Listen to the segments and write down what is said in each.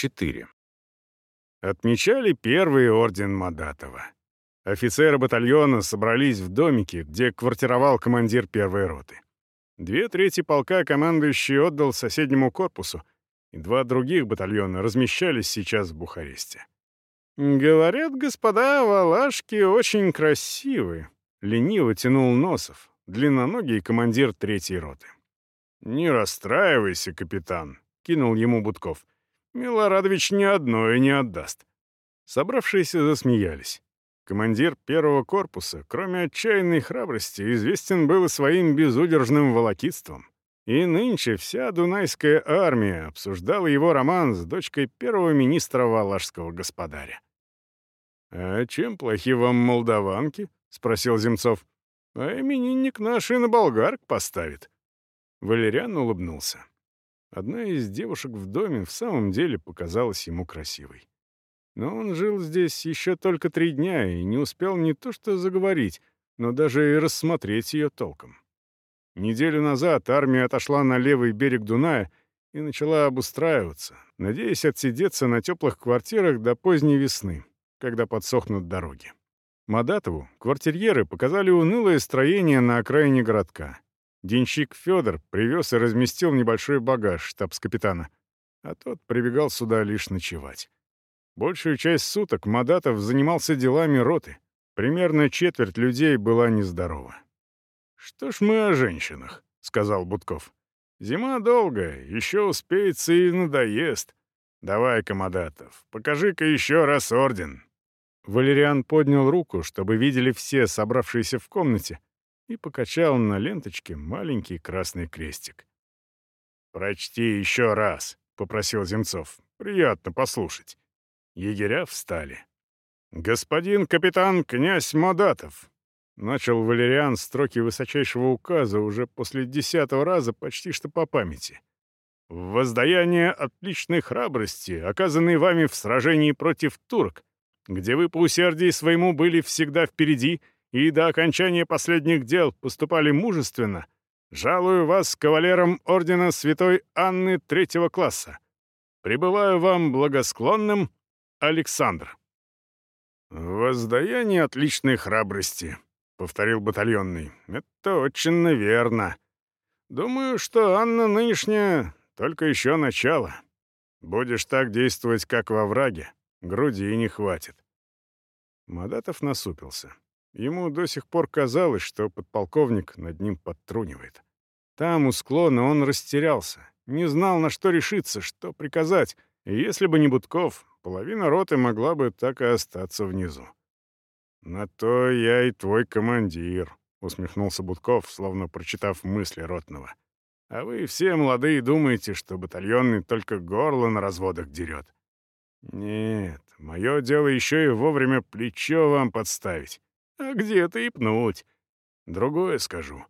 4. Отмечали первый орден Мадатова. Офицеры батальона собрались в домике, где квартировал командир первой роты. Две трети полка командующий отдал соседнему корпусу, и два других батальона размещались сейчас в Бухаресте. «Говорят, господа валашки очень красивы», — лениво тянул Носов, длинноногий командир третьей роты. «Не расстраивайся, капитан», — кинул ему Будков. «Милорадович ни одно и не отдаст». Собравшиеся засмеялись. Командир первого корпуса, кроме отчаянной храбрости, известен был своим безудержным волокитством. И нынче вся Дунайская армия обсуждала его роман с дочкой первого министра Валашского господаря. «А чем плохи вам молдаванки?» — спросил Земцов. «А именинник наш и на болгарк поставит». Валериан улыбнулся. Одна из девушек в доме в самом деле показалась ему красивой. Но он жил здесь еще только три дня и не успел не то что заговорить, но даже и рассмотреть ее толком. Неделю назад армия отошла на левый берег Дуная и начала обустраиваться, надеясь отсидеться на теплых квартирах до поздней весны, когда подсохнут дороги. Мадатову квартирьеры показали унылое строение на окраине городка. Денщик Федор привез и разместил небольшой багаж штабс-капитана, а тот прибегал сюда лишь ночевать. Большую часть суток Мадатов занимался делами роты. Примерно четверть людей была нездорова. «Что ж мы о женщинах?» — сказал Будков. «Зима долгая, еще успеется и надоест. Давай-ка, Мадатов, покажи-ка еще раз орден». Валериан поднял руку, чтобы видели все собравшиеся в комнате, и покачал на ленточке маленький красный крестик. «Прочти еще раз», — попросил Земцов. «Приятно послушать». Егеря встали. «Господин капитан князь Мадатов», — начал Валериан строки высочайшего указа уже после десятого раза почти что по памяти. «В воздаяние отличной храбрости, оказанной вами в сражении против турок, где вы по усердии своему были всегда впереди и до окончания последних дел поступали мужественно, жалую вас кавалером ордена святой Анны третьего класса. Пребываю вам благосклонным, Александр». «Воздаяние отличной храбрости», — повторил батальонный. «Это очень верно. Думаю, что Анна нынешняя только еще начало. Будешь так действовать, как во враге, груди не хватит». Мадатов насупился. Ему до сих пор казалось, что подполковник над ним подтрунивает. Там, у склона, он растерялся, не знал, на что решиться, что приказать, и если бы не Будков, половина роты могла бы так и остаться внизу. «На то я и твой командир», — усмехнулся Будков, словно прочитав мысли ротного. «А вы все молодые думаете, что батальонный только горло на разводах дерет. Нет, мое дело еще и вовремя плечо вам подставить, а где-то и пнуть. Другое скажу.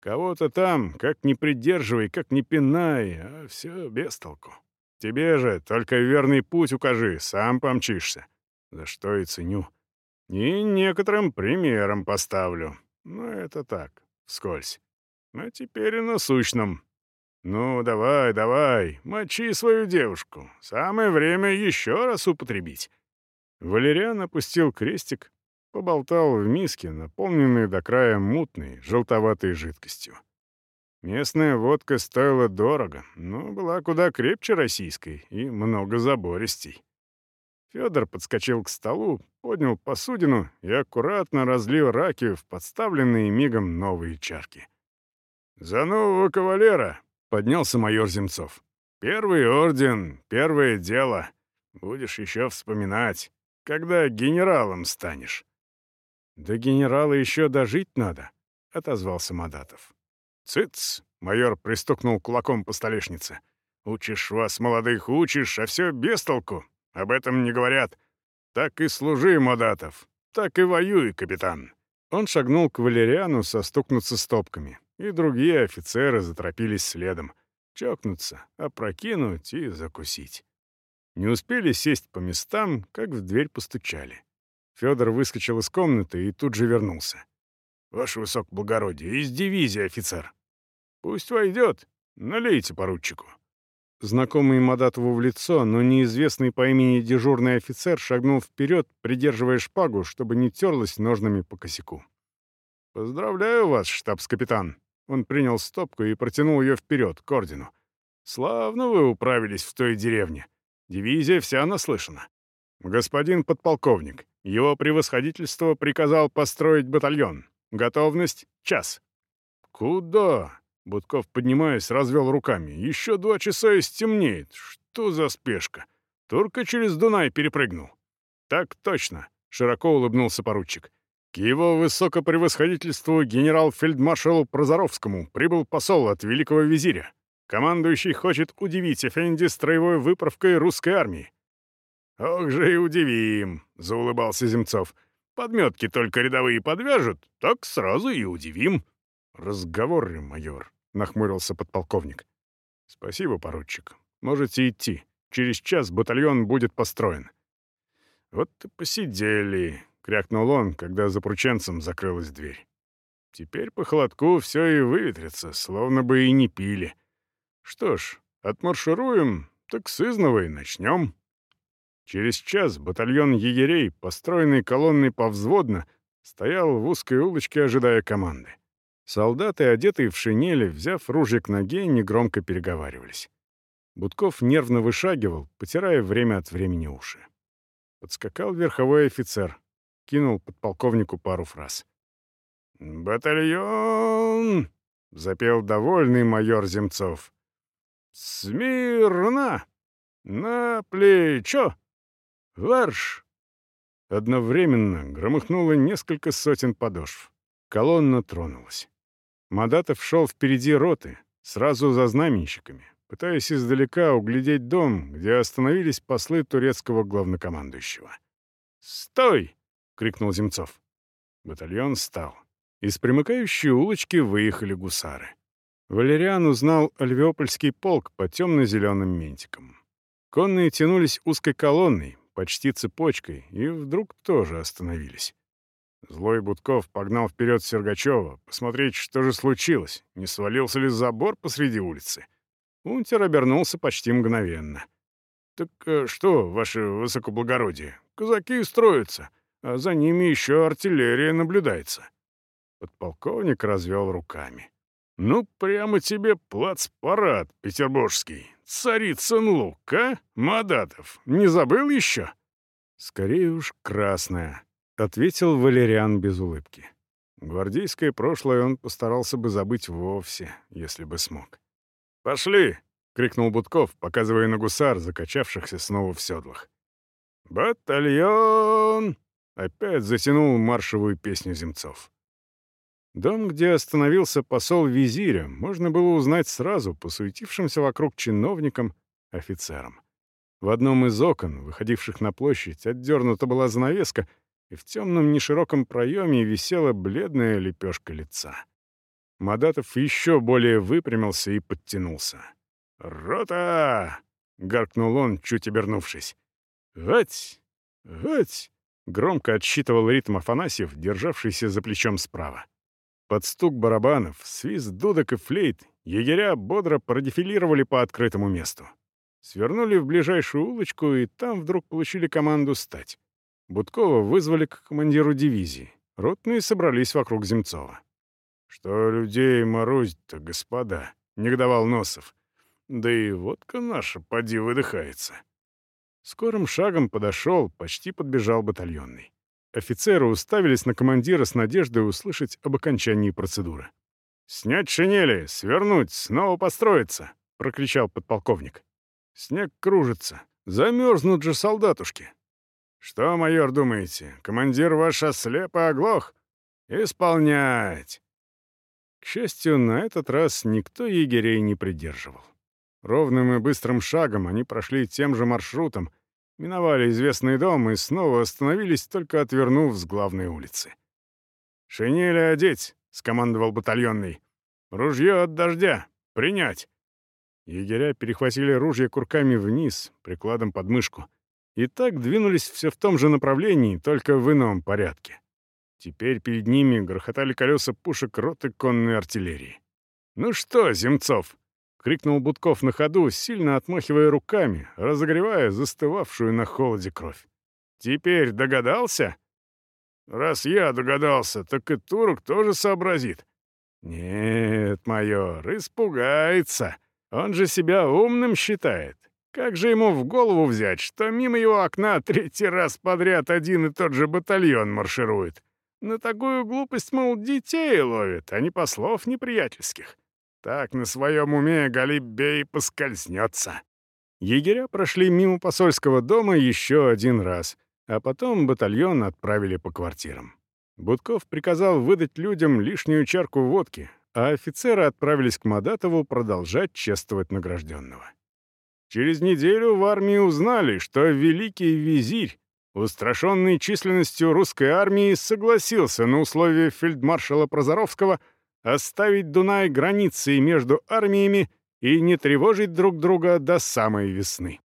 Кого-то там, как ни придерживай, как ни пинай, а все без толку. Тебе же только верный путь укажи, сам помчишься. За что и ценю. И некоторым примером поставлю. Но это так, вскользь. А теперь и насущном. Ну, давай, давай, мочи свою девушку. Самое время еще раз употребить. Валериан опустил крестик, поболтал в миске, наполненной до края мутной, желтоватой жидкостью. Местная водка стоила дорого, но была куда крепче российской и много забористей. Федор подскочил к столу, поднял посудину и аккуратно разлил раки в подставленные мигом новые чарки. «За нового кавалера!» — поднялся майор Земцов. «Первый орден, первое дело. Будешь еще вспоминать, когда генералом станешь». «До генерала еще дожить надо», — отозвался Мадатов. «Цыц!» — майор пристукнул кулаком по столешнице. «Учишь вас, молодых, учишь, а все без толку. Об этом не говорят. Так и служи, Модатов. Так и воюй, капитан». Он шагнул к Валериану состукнуться стопками, и другие офицеры заторопились следом. Чокнуться, опрокинуть и закусить. Не успели сесть по местам, как в дверь постучали. Федор выскочил из комнаты и тут же вернулся. «Ваше высокоблагородие, из дивизии офицер». «Пусть войдет. Налейте поручику». Знакомый Мадатову в лицо, но неизвестный по имени дежурный офицер шагнул вперед, придерживая шпагу, чтобы не терлась ножными по косяку. «Поздравляю вас, штабс-капитан!» Он принял стопку и протянул ее вперед, к ордену. «Славно вы управились в той деревне. Дивизия вся наслышана. Господин подполковник, его превосходительство приказал построить батальон. Готовность — час». «Куда?» Будков, поднимаясь, развел руками. «Еще два часа и стемнеет. Что за спешка? Только через Дунай перепрыгнул». «Так точно», — широко улыбнулся поручик. «К его высокопревосходительству генерал-фельдмаршалу Прозоровскому прибыл посол от великого визиря. Командующий хочет удивить Эфенди строевой выправкой русской армии». «Ох же и удивим», — заулыбался Земцов. «Подметки только рядовые подвяжут, так сразу и удивим». «Разговоры, майор», нахмурился подполковник. «Спасибо, поручик. Можете идти. Через час батальон будет построен». «Вот и посидели», — крякнул он, когда за прученцем закрылась дверь. «Теперь по холодку все и выветрится, словно бы и не пили. Что ж, отмаршируем, так с изного и начнем». Через час батальон егерей, построенный колонной повзводно, стоял в узкой улочке, ожидая команды. Солдаты, одетые в шинели, взяв ружье к ноге, негромко переговаривались. Будков нервно вышагивал, потирая время от времени уши. Подскакал верховой офицер, кинул подполковнику пару фраз. «Батальон!» — запел довольный майор Земцов. «Смирно! На плечо! Варш!» Одновременно громыхнуло несколько сотен подошв. Колонна тронулась. Мадатов шел впереди роты, сразу за знаменщиками, пытаясь издалека углядеть дом, где остановились послы турецкого главнокомандующего. «Стой!» — крикнул Земцов. Батальон стал. Из примыкающей улочки выехали гусары. Валериан узнал Альвеопольский полк по темно-зеленым ментикам. Конные тянулись узкой колонной, почти цепочкой, и вдруг тоже остановились. Злой Будков погнал вперед Сергачева, посмотреть, что же случилось, не свалился ли забор посреди улицы. Унтер обернулся почти мгновенно. «Так э, что, ваше высокоблагородие, казаки строятся, а за ними еще артиллерия наблюдается». Подполковник развел руками. «Ну, прямо тебе плацпарад петербургский. Царицын лук, а? Мадатов, не забыл еще?» «Скорее уж красная», — ответил Валериан без улыбки. Гвардейское прошлое он постарался бы забыть вовсе, если бы смог. «Пошли!» — крикнул Будков, показывая на гусар, закачавшихся снова в седлах. «Батальон!» — опять затянул маршевую песню земцов. Дом, где остановился посол визиря, можно было узнать сразу по суетившимся вокруг чиновникам, офицерам. В одном из окон, выходивших на площадь, отдернута была занавеска — и в темном нешироком проеме висела бледная лепешка лица. Мадатов еще более выпрямился и подтянулся. «Рота!» — гаркнул он, чуть обернувшись. «Гать! Гать!» — громко отсчитывал ритм Афанасьев, державшийся за плечом справа. Под стук барабанов, свист дудок и флейт егеря бодро продефилировали по открытому месту. Свернули в ближайшую улочку, и там вдруг получили команду стать. Будкова вызвали к командиру дивизии. Ротные собрались вокруг Земцова. «Что людей морозить-то, господа?» — негодовал Носов. «Да и водка наша, поди, выдыхается». Скорым шагом подошел, почти подбежал батальонный. Офицеры уставились на командира с надеждой услышать об окончании процедуры. «Снять шинели, свернуть, снова построиться!» — прокричал подполковник. «Снег кружится. Замерзнут же солдатушки. «Что, майор, думаете, командир ваш ослеп оглох? Исполнять!» К счастью, на этот раз никто егерей не придерживал. Ровным и быстрым шагом они прошли тем же маршрутом, миновали известный дом и снова остановились, только отвернув с главной улицы. «Шинели одеть!» — скомандовал батальонный. «Ружье от дождя! Принять!» Егеря перехватили ружья курками вниз, прикладом под мышку — и так двинулись все в том же направлении, только в ином порядке. Теперь перед ними грохотали колеса пушек роты конной артиллерии. «Ну что, Земцов?» — крикнул Будков на ходу, сильно отмахивая руками, разогревая застывавшую на холоде кровь. «Теперь догадался?» «Раз я догадался, так и турок тоже сообразит». «Нет, майор, испугается. Он же себя умным считает. Как же ему в голову взять, что мимо его окна третий раз подряд один и тот же батальон марширует? На такую глупость, мол, детей ловит, а не послов неприятельских. Так на своем уме Галиб-бей поскользнется». Егеря прошли мимо посольского дома еще один раз, а потом батальон отправили по квартирам. Будков приказал выдать людям лишнюю чарку водки, а офицеры отправились к Мадатову продолжать чествовать награжденного. Через неделю в армии узнали, что великий визирь, устрашенный численностью русской армии, согласился на условия фельдмаршала Прозоровского оставить Дунай границей между армиями и не тревожить друг друга до самой весны.